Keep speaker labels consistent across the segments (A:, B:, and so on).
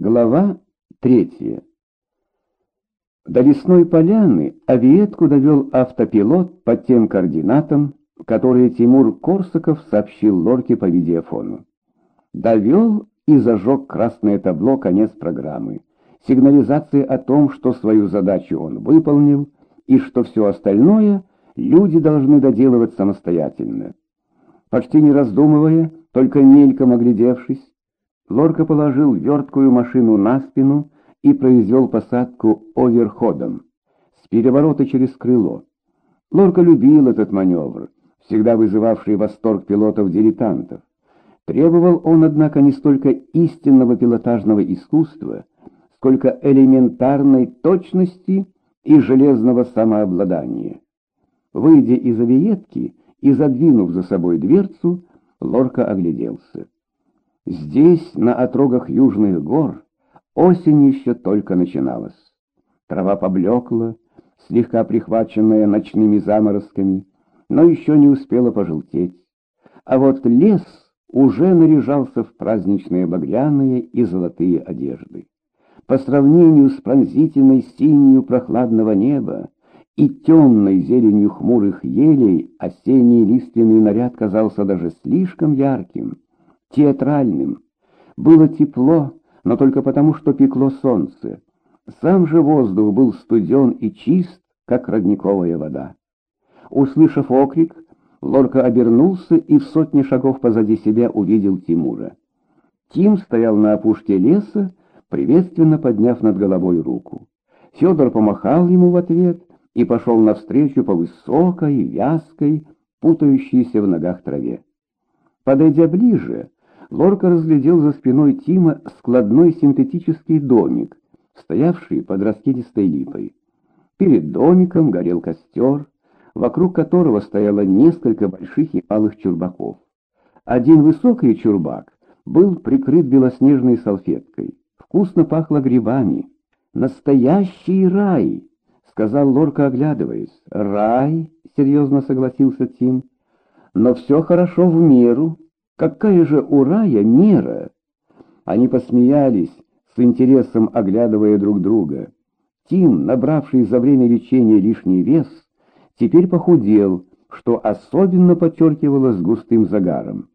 A: Глава третья. До лесной поляны авиетку довел автопилот по тем координатам, которые Тимур Корсаков сообщил Лорке по видеофону. Довел и зажег красное табло конец программы. Сигнализация о том, что свою задачу он выполнил, и что все остальное люди должны доделывать самостоятельно. Почти не раздумывая, только мельком оглядевшись, Лорка положил верткую машину на спину и произвел посадку оверходом, с переворота через крыло. Лорка любил этот маневр, всегда вызывавший восторг пилотов-дилетантов. Требовал он, однако, не столько истинного пилотажного искусства, сколько элементарной точности и железного самообладания. Выйдя из авиетки и задвинув за собой дверцу, Лорка огляделся. Здесь, на отрогах южных гор, осень еще только начиналась. Трава поблекла, слегка прихваченная ночными заморозками, но еще не успела пожелтеть. А вот лес уже наряжался в праздничные багряные и золотые одежды. По сравнению с пронзительной синью прохладного неба и темной зеленью хмурых елей, осенний лиственный наряд казался даже слишком ярким — театральным. Было тепло, но только потому, что пекло солнце. Сам же воздух был студен и чист, как родниковая вода. Услышав окрик, Лорка обернулся и в сотни шагов позади себя увидел Тимура. Тим стоял на опушке леса, приветственно подняв над головой руку. Федор помахал ему в ответ и пошел навстречу по высокой, вязкой, путающейся в ногах траве. Подойдя ближе, Лорка разглядел за спиной Тима складной синтетический домик, стоявший под раскидистой липой. Перед домиком горел костер, вокруг которого стояло несколько больших и малых чурбаков. Один высокий чурбак был прикрыт белоснежной салфеткой. Вкусно пахло грибами. «Настоящий рай!» — сказал Лорка, оглядываясь. «Рай!» — серьезно согласился Тим. «Но все хорошо в меру. Какая же у рая мера? Они посмеялись, с интересом оглядывая друг друга. Тим, набравший за время лечения лишний вес, теперь похудел, что особенно подчеркивалось густым загаром.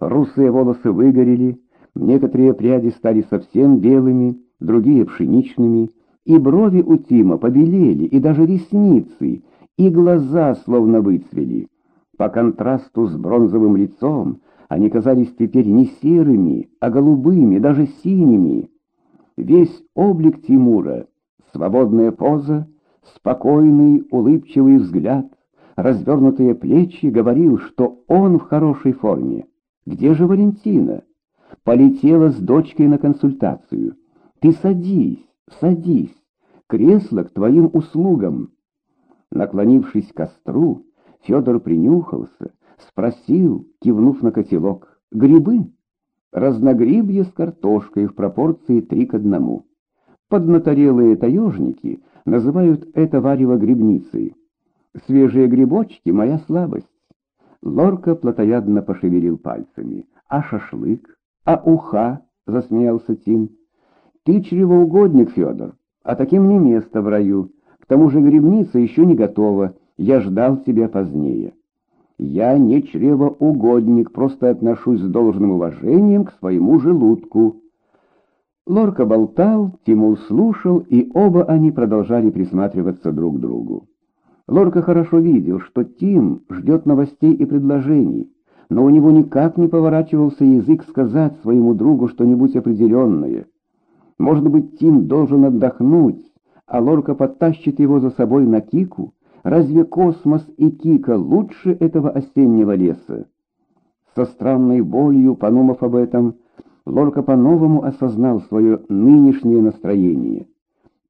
A: Русые волосы выгорели, некоторые пряди стали совсем белыми, другие пшеничными, и брови у Тима побелели, и даже ресницы, и глаза словно выцвели. По контрасту с бронзовым лицом они казались теперь не серыми, а голубыми, даже синими. Весь облик Тимура, свободная поза, спокойный, улыбчивый взгляд, развернутые плечи говорил, что он в хорошей форме. Где же Валентина? Полетела с дочкой на консультацию. Ты садись, садись, кресло к твоим услугам. Наклонившись к костру, Федор принюхался, Спросил, кивнув на котелок, грибы? Разногрибье с картошкой в пропорции три к одному. Поднаторелые таежники называют это варево грибницей. Свежие грибочки — моя слабость. Лорка плотоядно пошевелил пальцами. А шашлык? А уха? — засмеялся Тим. Ты чревоугодник, Федор, а таким не место в раю. К тому же грибница еще не готова, я ждал тебя позднее. Я не чревоугодник, просто отношусь с должным уважением к своему желудку. Лорка болтал, Тимур слушал, и оба они продолжали присматриваться друг к другу. Лорка хорошо видел, что Тим ждет новостей и предложений, но у него никак не поворачивался язык сказать своему другу что-нибудь определенное. Может быть, Тим должен отдохнуть, а Лорка подтащит его за собой на кику, Разве космос и Кика лучше этого осеннего леса? Со странной болью, подумав об этом, Лорка по-новому осознал свое нынешнее настроение.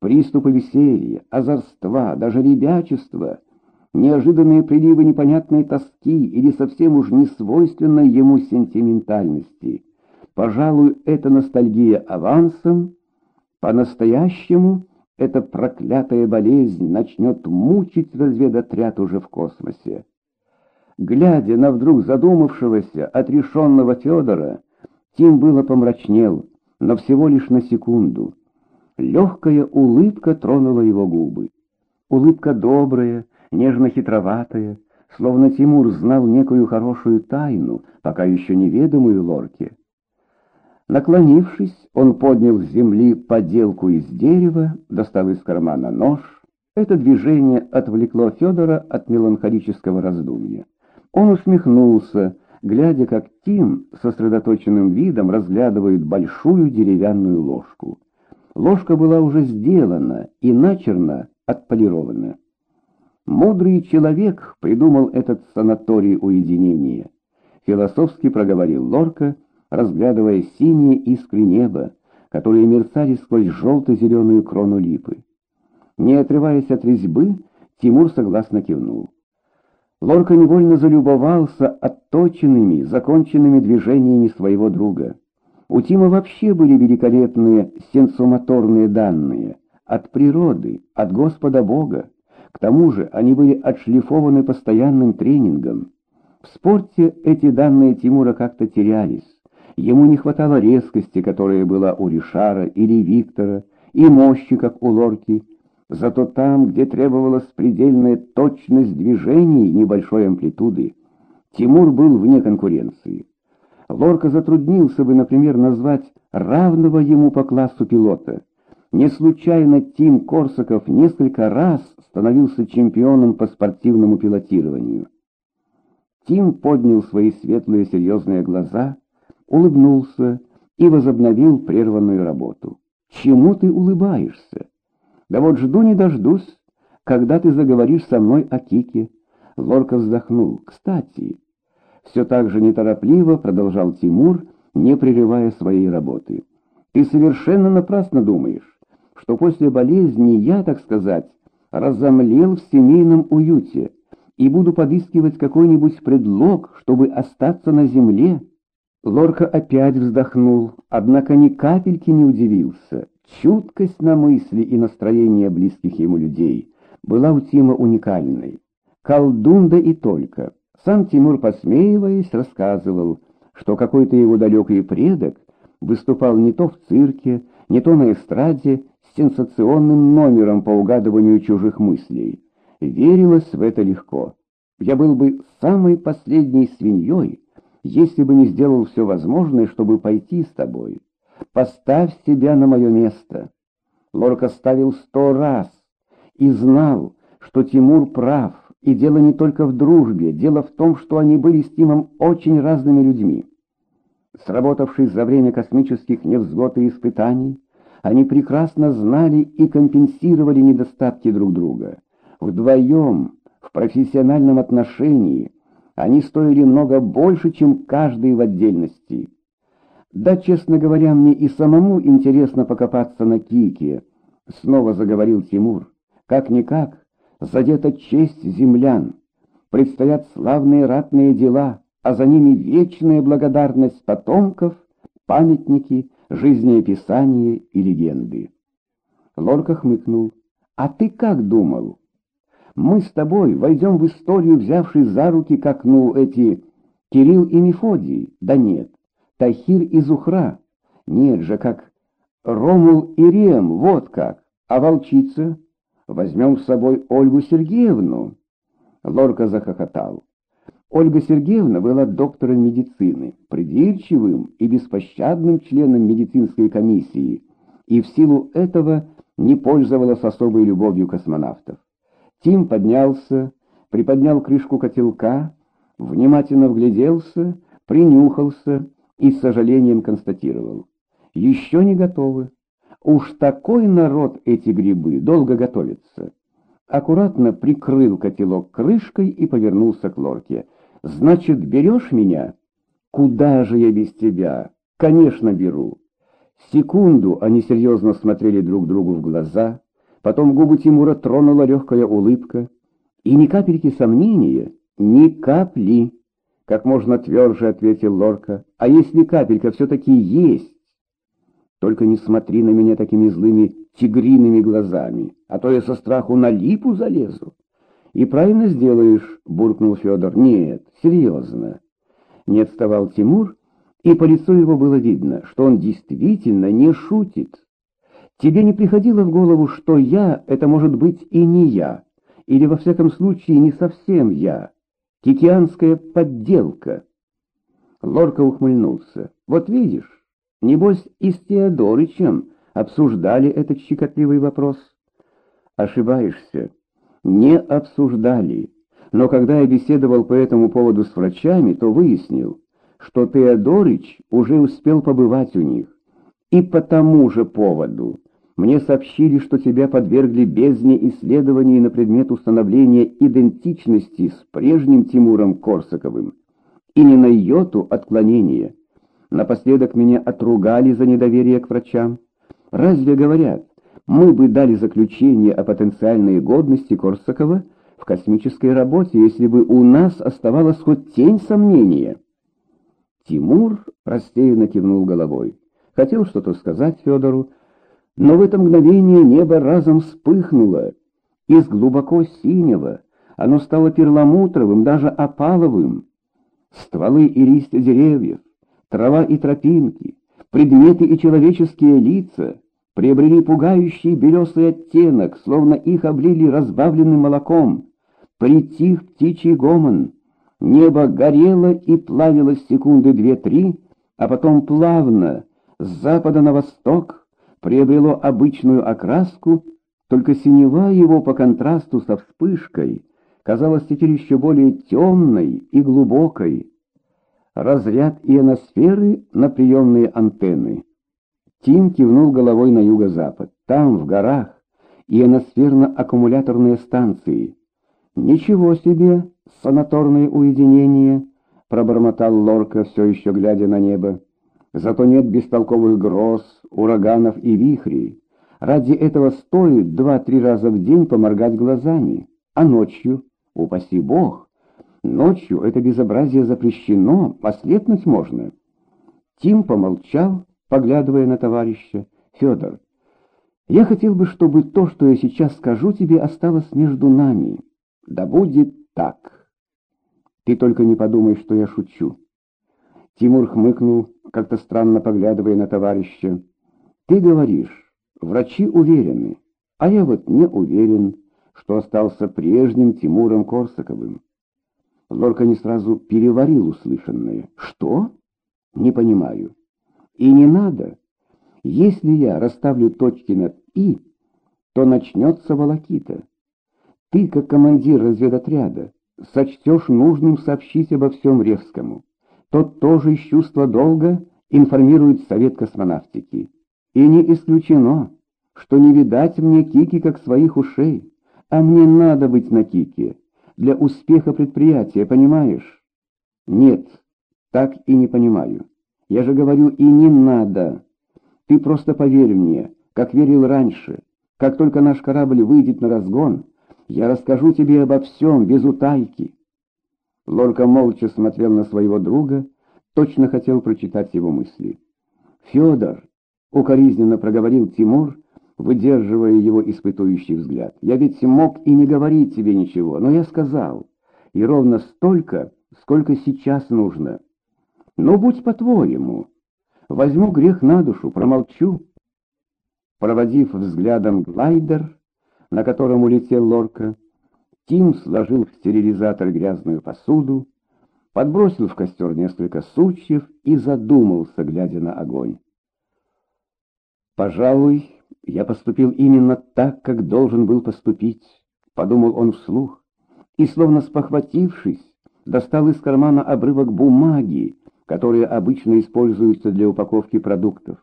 A: Приступы веселья, озорства, даже ребячества, неожиданные приливы непонятной тоски или совсем уж несвойственной ему сентиментальности. Пожалуй, это ностальгия авансом, по-настоящему — эта проклятая болезнь начнет мучить разведотряд уже в космосе. Глядя на вдруг задумавшегося, отрешенного Федора, Тим было помрачнел, но всего лишь на секунду. Легкая улыбка тронула его губы. Улыбка добрая, нежно-хитроватая, словно Тимур знал некую хорошую тайну, пока еще неведомую Лорке. Наклонившись, он поднял с земли поделку из дерева, достал из кармана нож. Это движение отвлекло Федора от меланхолического раздумья. Он усмехнулся, глядя, как Тим сосредоточенным видом разглядывает большую деревянную ложку. Ложка была уже сделана и начерно отполирована. Мудрый человек придумал этот санаторий уединения. Философски проговорил Лорка, разглядывая синие искры неба, которые мерцали сквозь желто-зеленую крону липы. Не отрываясь от резьбы, Тимур согласно кивнул. Лорка невольно залюбовался отточенными, законченными движениями своего друга. У Тима вообще были великолепные сенсомоторные данные от природы, от Господа Бога. К тому же они были отшлифованы постоянным тренингом. В спорте эти данные Тимура как-то терялись. Ему не хватало резкости, которая была у Ришара или Виктора, и мощи, как у Лорки, Зато там, где требовалась предельная точность движений небольшой амплитуды, Тимур был вне конкуренции. Лорка затруднился бы, например, назвать равного ему по классу пилота. Не случайно Тим Корсаков несколько раз становился чемпионом по спортивному пилотированию. Тим поднял свои светлые серьезные глаза, улыбнулся и возобновил прерванную работу. «Чему ты улыбаешься?» Да вот жду не дождусь, когда ты заговоришь со мной о Кике. Лорка вздохнул. Кстати, все так же неторопливо продолжал Тимур, не прерывая своей работы. Ты совершенно напрасно думаешь, что после болезни я, так сказать, разомлел в семейном уюте и буду подыскивать какой-нибудь предлог, чтобы остаться на земле. Лорка опять вздохнул, однако ни капельки не удивился. Чуткость на мысли и настроение близких ему людей была у Тима уникальной. Колдун да и только. Сам Тимур, посмеиваясь, рассказывал, что какой-то его далекий предок выступал не то в цирке, не то на эстраде с сенсационным номером по угадыванию чужих мыслей. Верилось в это легко. Я был бы самой последней свиньей, если бы не сделал все возможное, чтобы пойти с тобой. Поставь себя на мое место. Лорка ставил сто раз и знал, что Тимур прав, и дело не только в дружбе, дело в том, что они были с Тимом очень разными людьми. Сработавшись за время космических невзгод и испытаний, они прекрасно знали и компенсировали недостатки друг друга. Вдвоем, в профессиональном отношении, они стоили много больше, чем каждый в отдельности. Да, честно говоря, мне и самому интересно покопаться на Кике, снова заговорил Тимур. Как-никак, задета честь землян. Предстоят славные ратные дела, а за ними вечная благодарность потомков, памятники, жизнеописания и легенды. Лорка хмыкнул. «А ты как думал? Мы с тобой войдем в историю, взявшись за руки, как, ну, эти Кирилл и Мефодий? Да нет. Тахир и Зухра. Нет же, как Ромул и Рем, вот как. А волчица? Возьмем с собой Ольгу Сергеевну. Лорка захохотал. Ольга Сергеевна была доктором медицины, придирчивым и беспощадным членом медицинской комиссии, и в силу этого не пользовалась особой любовью космонавтов. Тим поднялся, приподнял крышку котелка, внимательно вгляделся, принюхался и с сожалением констатировал. Еще не готовы. Уж такой народ эти грибы долго готовится. Аккуратно прикрыл котелок крышкой и повернулся к лорке. «Значит, берешь меня?» «Куда же я без тебя?» «Конечно, беру». Секунду они серьезно смотрели друг другу в глаза, потом губы Тимура тронула легкая улыбка, и ни капельки сомнения, ни капли как можно тверже ответил Лорка. А если капелька все-таки есть? Только не смотри на меня такими злыми тигриными глазами, а то я со страху на липу залезу. И правильно сделаешь, буркнул Федор. Нет, серьезно. Не отставал Тимур и по лицу его было видно, что он действительно не шутит. Тебе не приходило в голову, что я — это может быть и не я, или во всяком случае не совсем я, кикианская подделка? Лорка ухмыльнулся. Вот видишь, небось и с Теодорычем обсуждали этот щекотливый вопрос. Ошибаешься. Не обсуждали. Но когда я беседовал по этому поводу с врачами, то выяснил, что Теодорыч уже успел побывать у них. И по тому же поводу мне сообщили, что тебя подвергли бездне исследований на предмет установления идентичности с прежним Тимуром Корсаковым. И не на йоту отклонения. Напоследок меня отругали за недоверие к врачам. Разве говорят, мы бы дали заключение о потенциальной годности Корсакова в космической работе, если бы у нас оставалась хоть тень сомнения? Тимур растерянно кивнул головой. Хотел что-то сказать Федору, но в это мгновение небо разом вспыхнуло. Из глубоко синего оно стало перламутровым, даже опаловым. Стволы и листья деревьев, трава и тропинки, предметы и человеческие лица приобрели пугающий белесый оттенок, словно их облили разбавленным молоком. Притих птичий гомон. Небо горело и плавилось секунды две-три, а потом плавно, с запада на восток, приобрело обычную окраску, только синева его по контрасту со вспышкой казалась теперь еще более темной и глубокой. Разряд ионосферы на приемные антенны. Тим кивнул головой на юго-запад. Там, в горах, ионосферно-аккумуляторные станции. «Ничего себе, санаторное уединение!» — пробормотал Лорка, все еще глядя на небо. Зато нет бестолковых гроз, ураганов и вихрей. Ради этого стоит два-три раза в день поморгать глазами. А ночью, упаси бог, ночью это безобразие запрещено, ослепнуть можно. Тим помолчал, поглядывая на товарища. Федор, я хотел бы, чтобы то, что я сейчас скажу тебе, осталось между нами. Да будет так. Ты только не подумай, что я шучу. Тимур хмыкнул, как-то странно поглядывая на товарища. «Ты говоришь, врачи уверены, а я вот не уверен, что остался прежним Тимуром Корсаковым». Лорка не сразу переварил услышанное. «Что? Не понимаю. И не надо. Если я расставлю точки над «и», то начнется волокита. Ты, как командир разведотряда, сочтешь нужным сообщить обо всем Ревскому тот тоже из чувства долга информирует Совет космонавтики. И не исключено, что не видать мне Кики как своих ушей, а мне надо быть на Кике для успеха предприятия, понимаешь? Нет, так и не понимаю. Я же говорю, и не надо. Ты просто поверь мне, как верил раньше. Как только наш корабль выйдет на разгон, я расскажу тебе обо всем, без утайки. Лорка молча смотрел на своего друга, точно хотел прочитать его мысли. «Федор!» — укоризненно проговорил Тимур, выдерживая его испытующий взгляд. «Я ведь мог и не говорить тебе ничего, но я сказал, и ровно столько, сколько сейчас нужно. Ну, будь по-твоему. Возьму грех на душу, промолчу». Проводив взглядом глайдер, на котором улетел Лорка, Тим сложил в стерилизатор грязную посуду, подбросил в костер несколько сучьев и задумался, глядя на огонь. «Пожалуй, я поступил именно так, как должен был поступить», — подумал он вслух, и, словно спохватившись, достал из кармана обрывок бумаги, которые обычно используются для упаковки продуктов.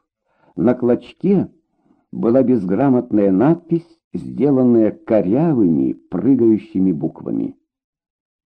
A: На клочке была безграмотная надпись сделанное корявыми, прыгающими буквами.